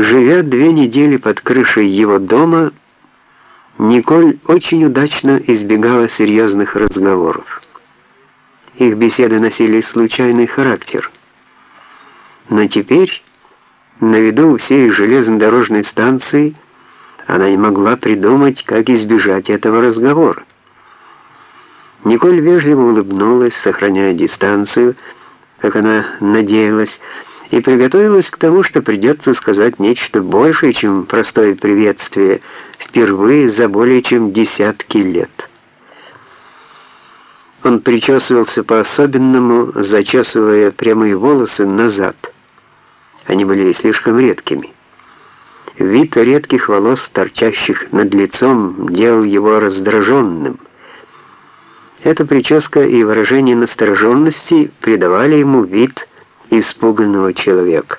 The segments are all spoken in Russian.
Живя две недели под крышей его дома, Николь очень удачно избегала серьезных разговоров. Их беседы носили случайный характер. Но теперь, на виду всей железнодорожной станции, она не могла придумать, как избежать этого разговора. Николь вежливо улыбнулась, сохраняя дистанцию, как она надеялась, и приготовилась к тому, что придется сказать нечто большее, чем простое приветствие, впервые за более чем десятки лет. Он причесывался по-особенному, зачесывая прямые волосы назад. Они были слишком редкими. Вид редких волос, торчащих над лицом, делал его раздраженным. Эта прическа и выражение настороженности придавали ему вид испуганного человека.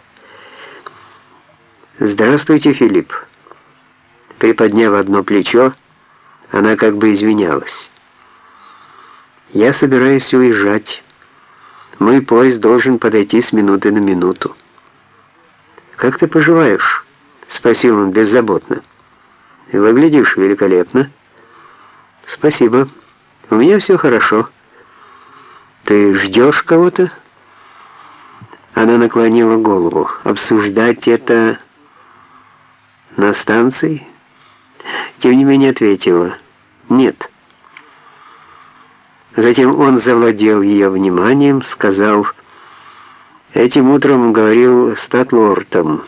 «Здравствуйте, Филипп». Приподняв одно плечо, она как бы извинялась. «Я собираюсь уезжать. Мой поезд должен подойти с минуты на минуту». «Как ты поживаешь?» — спросил он беззаботно. «Выглядишь великолепно». «Спасибо. У меня все хорошо». «Ты ждешь кого-то?» Она наклонила голову. Обсуждать это на станции? Тем не менее ответила. Нет. Затем он завладел ее вниманием, сказал, «Этим утром говорил с Татлортом.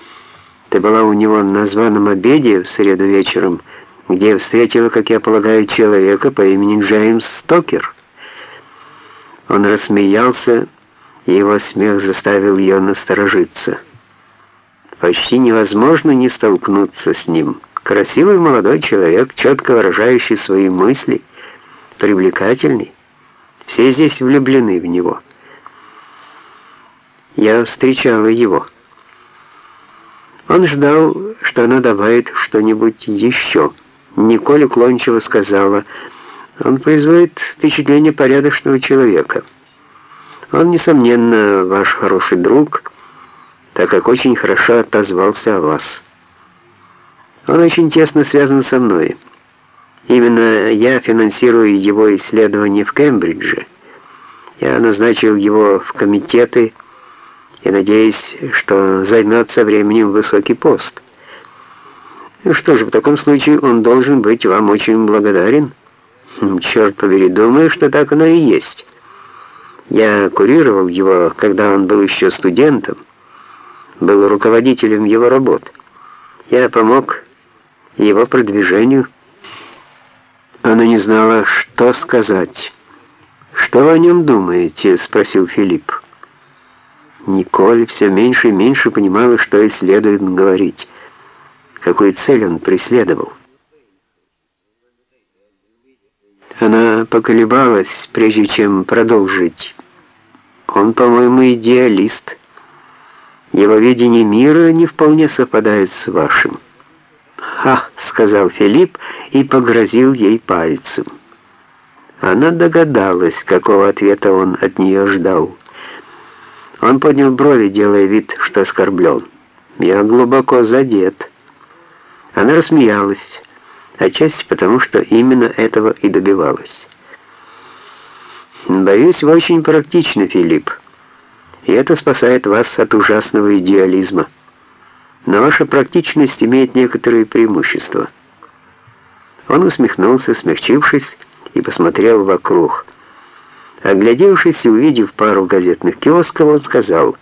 Ты была у него на званом обеде в среду вечером, где встретила, как я полагаю, человека по имени Джеймс Стокер». Он рассмеялся, и его смех заставил ее насторожиться. Почти невозможно не столкнуться с ним. Красивый молодой человек, четко выражающий свои мысли, привлекательный. Все здесь влюблены в него. Я встречала его. Он ждал, что она добавит что-нибудь еще. Николь уклончиво сказала, он производит впечатление порядочного человека. Он, несомненно, ваш хороший друг, так как очень хорошо отозвался о вас. Он очень тесно связан со мной. Именно я финансирую его исследования в Кембридже. Я назначил его в комитеты и надеюсь, что займет со временем высокий пост. Что же, в таком случае он должен быть вам очень благодарен. Хм, черт побери, думаю, что так оно и есть. Я курировал его, когда он был еще студентом, был руководителем его работ. Я помог его продвижению. Она не знала, что сказать. «Что вы о нем думаете?» — спросил Филипп. Николь все меньше и меньше понимала, что и следует говорить, какую цель он преследовал. Она поколебалась, прежде чем продолжить. Он, по-моему, идеалист. Его видение мира не вполне совпадает с вашим. «Ха!» — сказал Филипп и погрозил ей пальцем. Она догадалась, какого ответа он от нее ждал. Он поднял брови, делая вид, что оскорблен. «Я глубоко задет». Она рассмеялась, отчасти потому, что именно этого и добивалась. Боюсь, вы очень практичны, Филипп. И это спасает вас от ужасного идеализма. Но ваша практичность имеет некоторые преимущества. Он усмехнулся, смягчившись, и посмотрел вокруг. Оглядевшись и увидев пару газетных киосков, он сказал,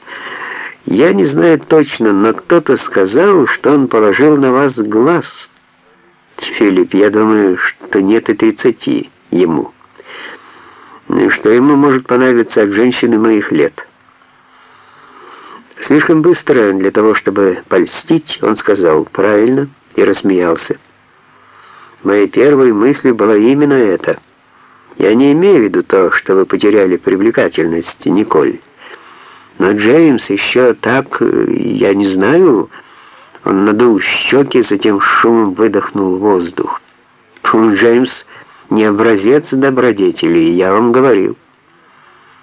«Я не знаю точно, но кто-то сказал, что он положил на вас глаз. Филипп, я думаю, что нет и тридцати ему» что ему может понравиться от женщины моих лет. Слишком быстро для того, чтобы польстить, он сказал «правильно» и рассмеялся. Моей первой мыслью была именно это. Я не имею в виду то, что вы потеряли привлекательность, Николь. Но Джеймс еще так, я не знаю... Он надул щеки, затем шумом выдохнул воздух. Джеймс не образец добродетели, я вам говорил.